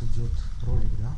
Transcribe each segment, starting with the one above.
нас идет ролик, да?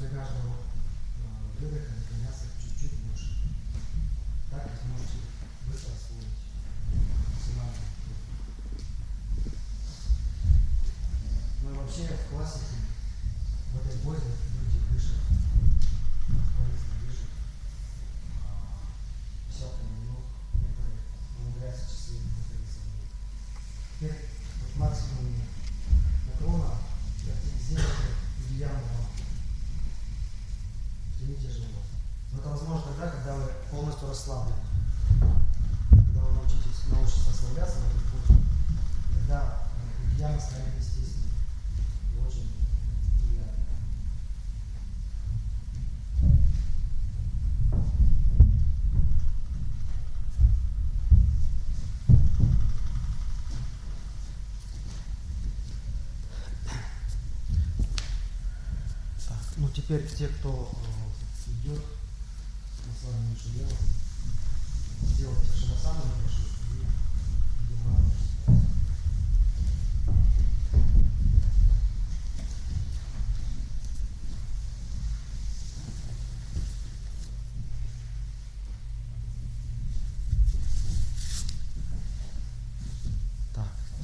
после каждого э, выдоха наклоняться чуть-чуть больше. Так вы сможете быстро освоить максимально. Ну и вообще в классике в этой позе полностью расслаблен. Когда вы научитесь, научитесь расслабляться на этот путь, тогда э, я станет естественным и очень приятным. Так, ну теперь те, кто э, идет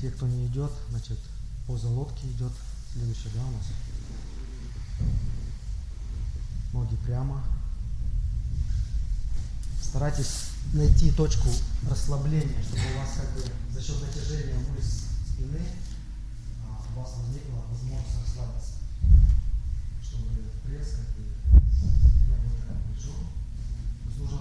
те, кто не идет, значит, поза лодки идет. Следующая, да, у нас? Ноги прямо. Старайтесь найти точку расслабления, чтобы у вас как бы за счет натяжения мышц спины а, у вас возникла возможность расслабиться. Чтобы пресс как бы не был так напряжен. Нужно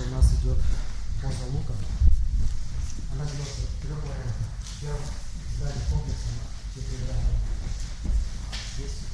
что у нас идет поза лука. Она идет в трех вариантах. Первое, здание комплекса, четыре Здесь